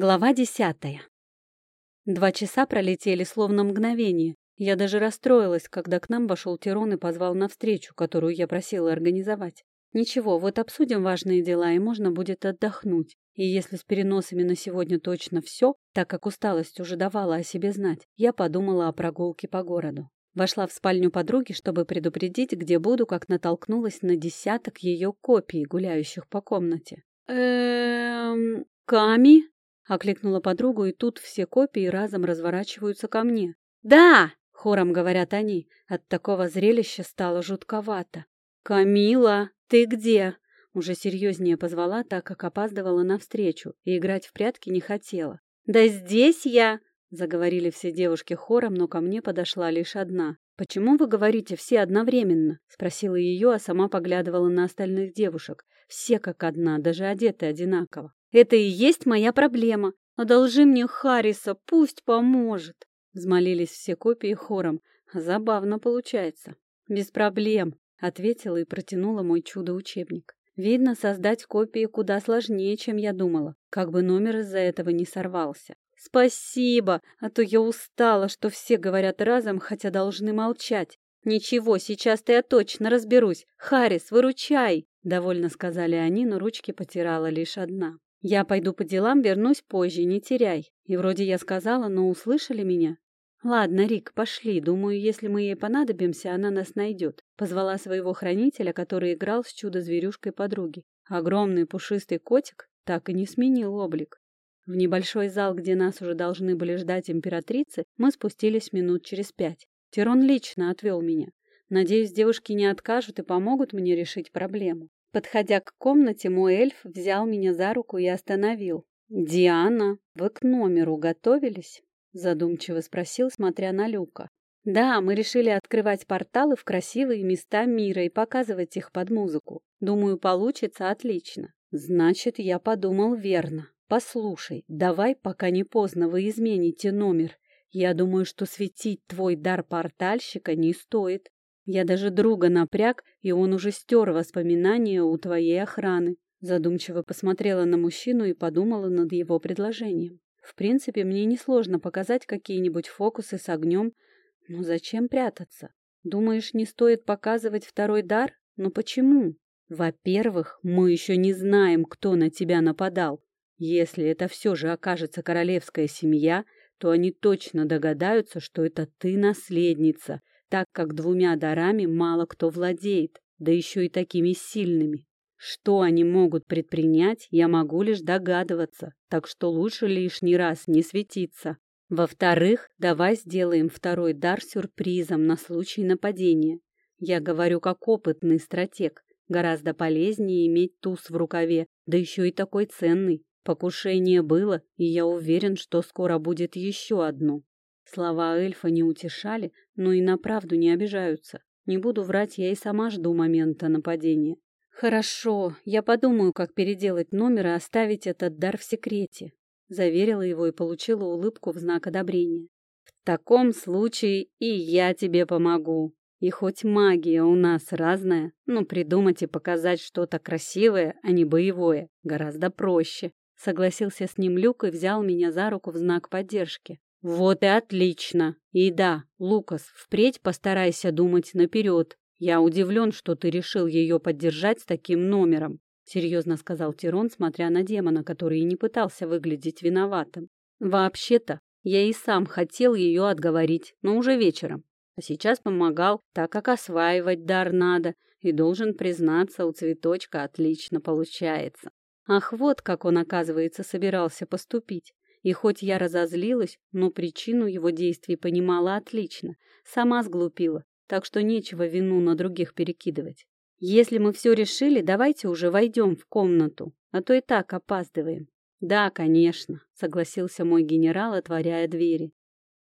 Глава десятая. Два часа пролетели словно мгновение. Я даже расстроилась, когда к нам вошел Тирон и позвал на встречу, которую я просила организовать. Ничего, вот обсудим важные дела, и можно будет отдохнуть. И если с переносами на сегодня точно все, так как усталость уже давала о себе знать, я подумала о прогулке по городу. Вошла в спальню подруги, чтобы предупредить, где буду, как натолкнулась на десяток ее копий, гуляющих по комнате. «Эм... Ками?» Окликнула подругу, и тут все копии разом разворачиваются ко мне. «Да!» — хором говорят они. От такого зрелища стало жутковато. «Камила, ты где?» Уже серьезнее позвала, так как опаздывала навстречу и играть в прятки не хотела. «Да здесь я!» — заговорили все девушки хором, но ко мне подошла лишь одна. «Почему вы говорите все одновременно?» — спросила ее, а сама поглядывала на остальных девушек. Все как одна, даже одеты одинаково. Это и есть моя проблема. Одолжи мне Харриса, пусть поможет. Взмолились все копии хором. Забавно получается. Без проблем, ответила и протянула мой чудо-учебник. Видно, создать копии куда сложнее, чем я думала, как бы номер из-за этого не сорвался. Спасибо, а то я устала, что все говорят разом, хотя должны молчать. Ничего, сейчас-то я точно разберусь. Харрис, выручай, довольно сказали они, но ручки потирала лишь одна. Я пойду по делам, вернусь позже, не теряй. И вроде я сказала, но услышали меня? Ладно, Рик, пошли. Думаю, если мы ей понадобимся, она нас найдет. Позвала своего хранителя, который играл с чудо-зверюшкой подруги. Огромный пушистый котик так и не сменил облик. В небольшой зал, где нас уже должны были ждать императрицы, мы спустились минут через пять. Тирон лично отвел меня. Надеюсь, девушки не откажут и помогут мне решить проблему. Подходя к комнате, мой эльф взял меня за руку и остановил. «Диана, вы к номеру готовились?» Задумчиво спросил, смотря на Люка. «Да, мы решили открывать порталы в красивые места мира и показывать их под музыку. Думаю, получится отлично». «Значит, я подумал верно. Послушай, давай, пока не поздно, вы измените номер. Я думаю, что светить твой дар портальщика не стоит. Я даже друга напряг, и он уже стер воспоминания у твоей охраны. Задумчиво посмотрела на мужчину и подумала над его предложением. В принципе, мне несложно показать какие-нибудь фокусы с огнем, но зачем прятаться? Думаешь, не стоит показывать второй дар? Но почему? Во-первых, мы еще не знаем, кто на тебя нападал. Если это все же окажется королевская семья, то они точно догадаются, что это ты наследница, так как двумя дарами мало кто владеет, да еще и такими сильными. Что они могут предпринять, я могу лишь догадываться, так что лучше лишний раз не светиться. Во-вторых, давай сделаем второй дар сюрпризом на случай нападения. Я говорю как опытный стратег. Гораздо полезнее иметь туз в рукаве, да еще и такой ценный. Покушение было, и я уверен, что скоро будет еще одно. Слова эльфа не утешали, но и на правду не обижаются. Не буду врать, я и сама жду момента нападения. Хорошо, я подумаю, как переделать номер и оставить этот дар в секрете. Заверила его и получила улыбку в знак одобрения. В таком случае и я тебе помогу. И хоть магия у нас разная, но придумать и показать что-то красивое, а не боевое, гораздо проще. Согласился с ним Люк и взял меня за руку в знак поддержки. Вот и отлично. И да, Лукас, впредь постарайся думать наперед. Я удивлен, что ты решил ее поддержать с таким номером, серьезно сказал Тирон, смотря на демона, который и не пытался выглядеть виноватым. Вообще-то, я и сам хотел ее отговорить, но уже вечером. А сейчас помогал, так как осваивать дар надо, и должен признаться, у цветочка отлично получается. Ах, вот как он, оказывается, собирался поступить. И хоть я разозлилась, но причину его действий понимала отлично, сама сглупила, так что нечего вину на других перекидывать. Если мы все решили, давайте уже войдем в комнату, а то и так опаздываем. Да, конечно, согласился мой генерал, отворяя двери.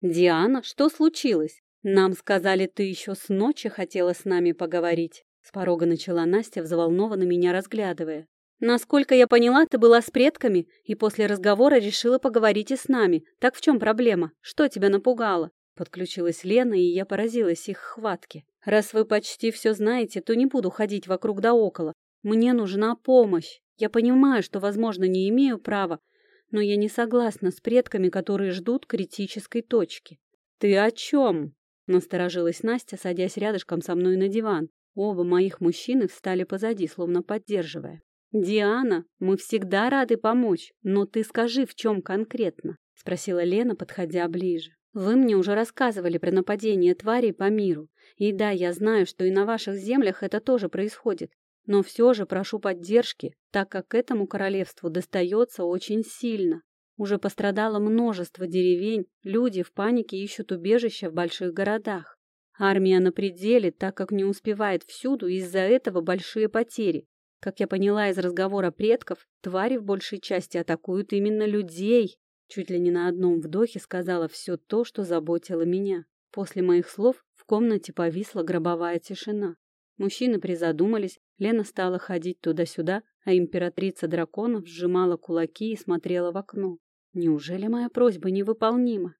Диана, что случилось? Нам сказали, ты еще с ночи хотела с нами поговорить. С порога начала Настя, взволнованно меня разглядывая. Насколько я поняла, ты была с предками и после разговора решила поговорить и с нами. Так в чем проблема? Что тебя напугало? Подключилась Лена, и я поразилась их хватке. Раз вы почти все знаете, то не буду ходить вокруг да около. Мне нужна помощь. Я понимаю, что, возможно, не имею права, но я не согласна с предками, которые ждут критической точки. «Ты о чем?» — насторожилась Настя, садясь рядышком со мной на диван. Оба моих мужчины встали позади, словно поддерживая. «Диана, мы всегда рады помочь, но ты скажи, в чем конкретно?» — спросила Лена, подходя ближе. «Вы мне уже рассказывали про нападение тварей по миру. И да, я знаю, что и на ваших землях это тоже происходит. Но все же прошу поддержки, так как этому королевству достается очень сильно. Уже пострадало множество деревень, люди в панике ищут убежища в больших городах. Армия на пределе, так как не успевает всюду, из-за этого большие потери. Как я поняла из разговора предков, твари в большей части атакуют именно людей. Чуть ли не на одном вдохе сказала все то, что заботило меня. После моих слов в комнате повисла гробовая тишина. Мужчины призадумались, Лена стала ходить туда-сюда, а императрица драконов сжимала кулаки и смотрела в окно. Неужели моя просьба невыполнима?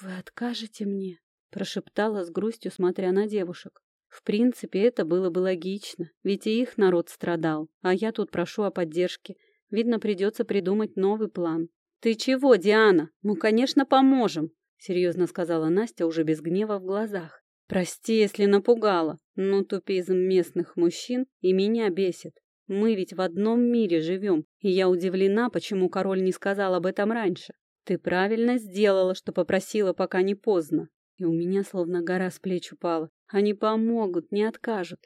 «Вы откажете мне?» — прошептала с грустью, смотря на девушек. В принципе, это было бы логично, ведь и их народ страдал, а я тут прошу о поддержке. Видно, придется придумать новый план. «Ты чего, Диана? Мы, конечно, поможем», — серьезно сказала Настя уже без гнева в глазах. «Прости, если напугала, но тупизм местных мужчин и меня бесит. Мы ведь в одном мире живем, и я удивлена, почему король не сказал об этом раньше. Ты правильно сделала, что попросила, пока не поздно. И у меня словно гора с плеч упала. Они помогут, не откажут.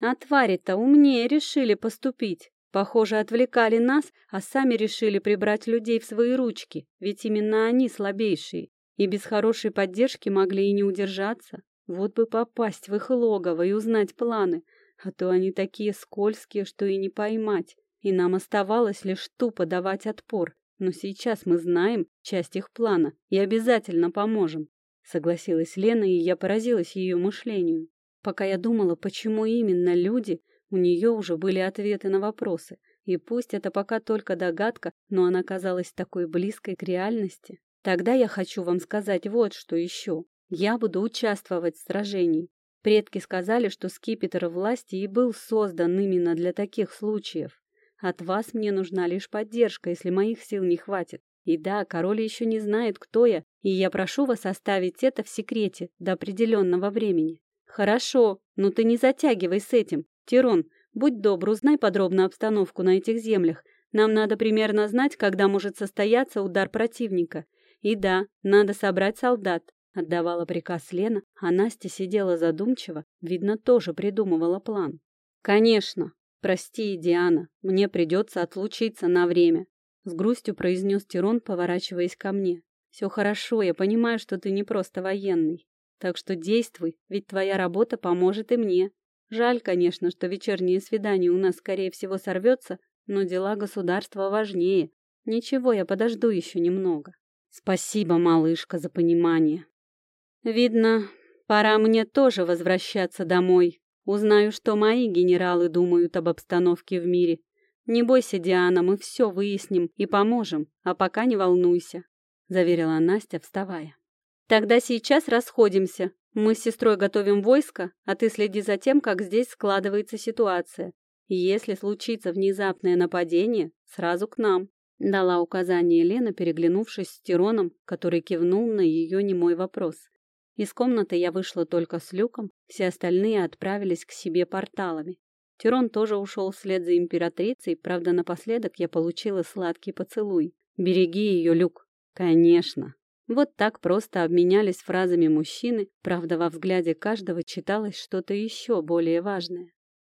А твари-то умнее решили поступить. Похоже, отвлекали нас, а сами решили прибрать людей в свои ручки, ведь именно они слабейшие. И без хорошей поддержки могли и не удержаться. Вот бы попасть в их логово и узнать планы, а то они такие скользкие, что и не поймать. И нам оставалось лишь тупо давать отпор. Но сейчас мы знаем часть их плана и обязательно поможем. Согласилась Лена, и я поразилась ее мышлению. Пока я думала, почему именно люди, у нее уже были ответы на вопросы. И пусть это пока только догадка, но она казалась такой близкой к реальности. Тогда я хочу вам сказать вот что еще. Я буду участвовать в сражении. Предки сказали, что скипетр власти и был создан именно для таких случаев. От вас мне нужна лишь поддержка, если моих сил не хватит. И да, король еще не знает, кто я, и я прошу вас оставить это в секрете до определенного времени. Хорошо, но ты не затягивай с этим. Тирон, будь добр, узнай подробно обстановку на этих землях. Нам надо примерно знать, когда может состояться удар противника. И да, надо собрать солдат. Отдавала приказ Лена, а Настя сидела задумчиво, видно, тоже придумывала план. «Конечно. Прости, Диана, мне придется отлучиться на время. С грустью произнес Тирон, поворачиваясь ко мне. «Все хорошо, я понимаю, что ты не просто военный. Так что действуй, ведь твоя работа поможет и мне. Жаль, конечно, что вечернее свидание у нас, скорее всего, сорвется, но дела государства важнее. Ничего, я подожду еще немного. Спасибо, малышка, за понимание. Видно, пора мне тоже возвращаться домой. Узнаю, что мои генералы думают об обстановке в мире. «Не бойся, Диана, мы все выясним и поможем, а пока не волнуйся», — заверила Настя, вставая. «Тогда сейчас расходимся. Мы с сестрой готовим войско, а ты следи за тем, как здесь складывается ситуация. Если случится внезапное нападение, сразу к нам», — дала указание Лена, переглянувшись с Тироном, который кивнул на ее немой вопрос. Из комнаты я вышла только с Люком, все остальные отправились к себе порталами. Тирон тоже ушел вслед за императрицей, правда, напоследок я получила сладкий поцелуй. «Береги ее, Люк!» «Конечно!» Вот так просто обменялись фразами мужчины, правда, во взгляде каждого читалось что-то еще более важное.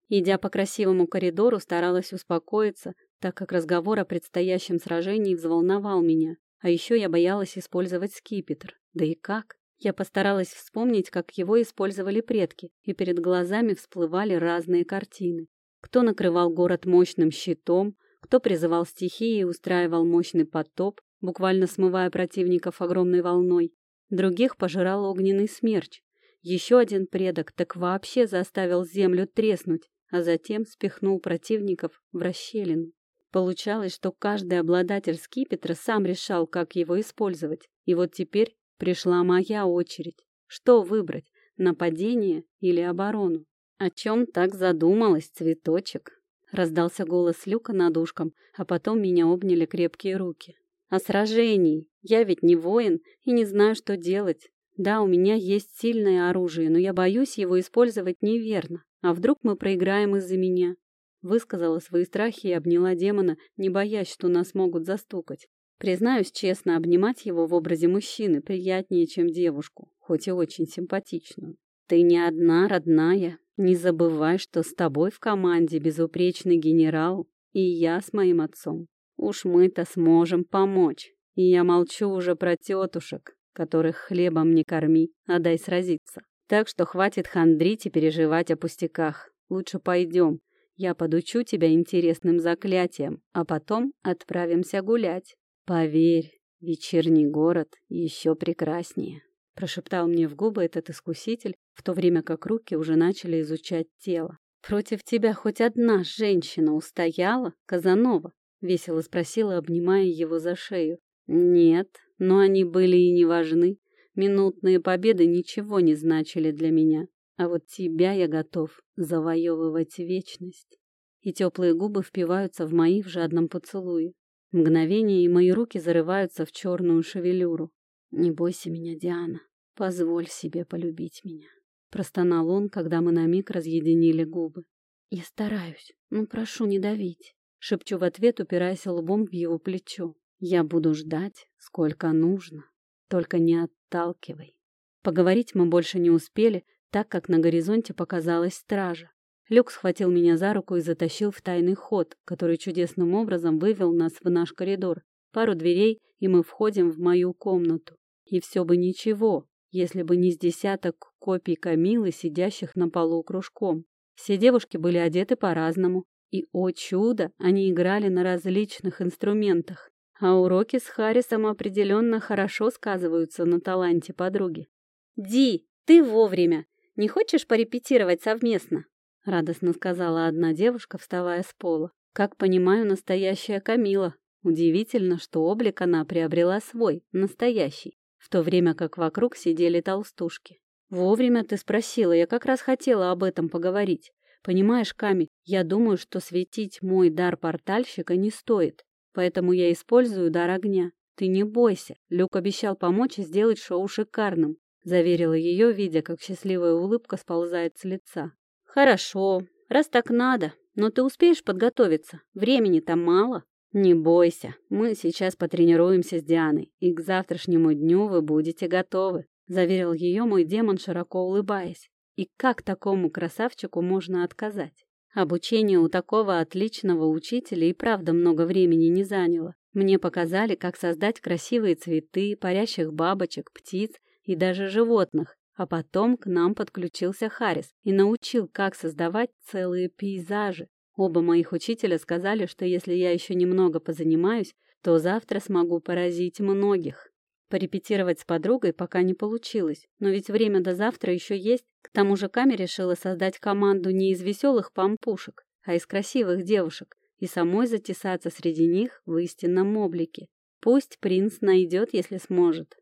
Идя по красивому коридору, старалась успокоиться, так как разговор о предстоящем сражении взволновал меня, а еще я боялась использовать скипетр. Да и как? Я постаралась вспомнить, как его использовали предки, и перед глазами всплывали разные картины. Кто накрывал город мощным щитом, кто призывал стихии и устраивал мощный потоп, буквально смывая противников огромной волной. Других пожирал огненный смерч. Еще один предок так вообще заставил землю треснуть, а затем спихнул противников в расщелину. Получалось, что каждый обладатель скипетра сам решал, как его использовать. И вот теперь Пришла моя очередь. Что выбрать, нападение или оборону? О чем так задумалась, цветочек? Раздался голос Люка над ушком, а потом меня обняли крепкие руки. о сражении. Я ведь не воин и не знаю, что делать. Да, у меня есть сильное оружие, но я боюсь его использовать неверно. А вдруг мы проиграем из-за меня? Высказала свои страхи и обняла демона, не боясь, что нас могут застукать. Признаюсь честно, обнимать его в образе мужчины приятнее, чем девушку, хоть и очень симпатичную. Ты не одна, родная. Не забывай, что с тобой в команде безупречный генерал и я с моим отцом. Уж мы-то сможем помочь. И я молчу уже про тетушек, которых хлебом не корми, а дай сразиться. Так что хватит хандрить и переживать о пустяках. Лучше пойдем. Я подучу тебя интересным заклятием, а потом отправимся гулять. Поверь, вечерний город еще прекраснее. Прошептал мне в губы этот искуситель, в то время как руки уже начали изучать тело. «Против тебя хоть одна женщина устояла, Казанова?» — весело спросила, обнимая его за шею. «Нет, но они были и не важны. Минутные победы ничего не значили для меня. А вот тебя я готов завоевывать вечность». И теплые губы впиваются в мои в жадном поцелуе. Мгновение, и мои руки зарываются в черную шевелюру. «Не бойся меня, Диана. Позволь себе полюбить меня», — простонал он, когда мы на миг разъединили губы. «Я стараюсь, но прошу не давить», — шепчу в ответ, упираясь лбом в его плечо. «Я буду ждать, сколько нужно, только не отталкивай». Поговорить мы больше не успели, так как на горизонте показалась стража. Люк схватил меня за руку и затащил в тайный ход, который чудесным образом вывел нас в наш коридор. Пару дверей, и мы входим в мою комнату. И все бы ничего, если бы не с десяток копий Камилы, сидящих на полу кружком. Все девушки были одеты по-разному, и, о чудо, они играли на различных инструментах. А уроки с Харрисом определенно хорошо сказываются на таланте подруги. «Ди, ты вовремя! Не хочешь порепетировать совместно?» — радостно сказала одна девушка, вставая с пола. «Как понимаю, настоящая Камила. Удивительно, что облик она приобрела свой, настоящий в то время как вокруг сидели толстушки. «Вовремя ты спросила, я как раз хотела об этом поговорить. Понимаешь, Ками, я думаю, что светить мой дар портальщика не стоит, поэтому я использую дар огня. Ты не бойся, Люк обещал помочь и сделать шоу шикарным», заверила ее, видя, как счастливая улыбка сползает с лица. «Хорошо, раз так надо, но ты успеешь подготовиться? Времени-то мало». «Не бойся, мы сейчас потренируемся с Дианой, и к завтрашнему дню вы будете готовы», — заверил ее мой демон, широко улыбаясь. «И как такому красавчику можно отказать?» Обучение у такого отличного учителя и правда много времени не заняло. Мне показали, как создать красивые цветы, парящих бабочек, птиц и даже животных. А потом к нам подключился Харрис и научил, как создавать целые пейзажи. Оба моих учителя сказали, что если я еще немного позанимаюсь, то завтра смогу поразить многих. Порепетировать с подругой пока не получилось, но ведь время до завтра еще есть. К тому же Ками решила создать команду не из веселых пампушек, а из красивых девушек, и самой затесаться среди них в истинном облике. Пусть принц найдет, если сможет.